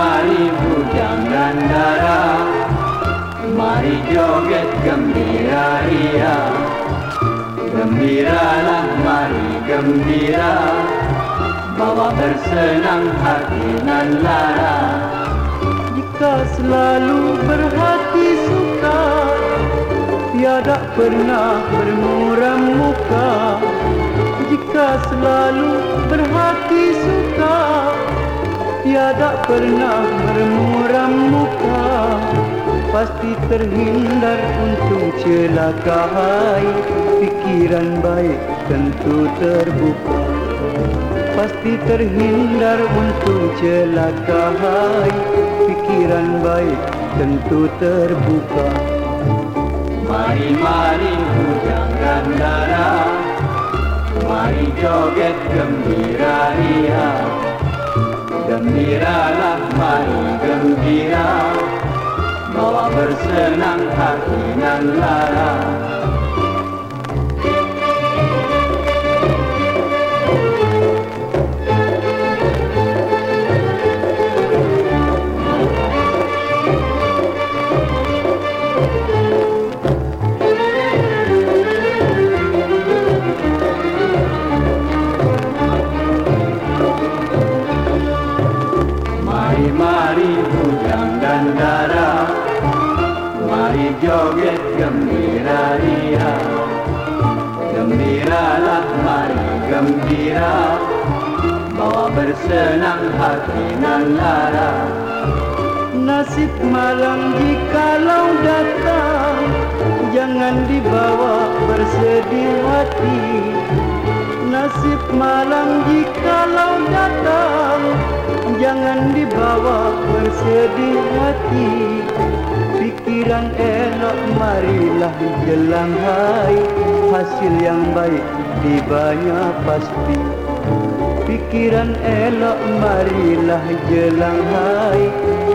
Mari bujang dan gandara Mari joget gembira ria Gembiralah mari gembira. Bawa bersenang hati nan lara. Jika selalu berhati suka Tiada pernah bermuram Tiada pernah bermuram muka. Pasti terhindar untuk celaka Pikiran baik tentu terbuka. Pasti terhindar untuk celaka Pikiran baik tentu terbuka. Mari-mari hujang dan darah. Mari joget gembira ria Gembiralah mari gembira. Bawa bersenang hati nan lara darah. Mari joget gembira ria Gembiralah mari gembira. Bawa bersenang hati nan lara. Nasib malam jikalau datang Jangan dibawa bersedih hati Nasib malam jikalau datang Jangan dibawa bersedih hati. Pikiran elok marilah jelang hai. Hasil yang baik di banyak pasti. Pikiran elok marilah jelang hai.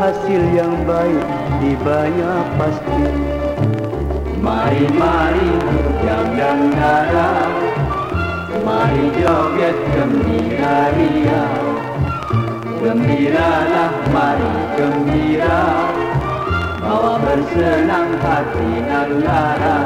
Hasil yang baik di banyak pasti. Mari-mari joget gembira ria Gembiralah mari gembira. Bawa bersenang hati nan lara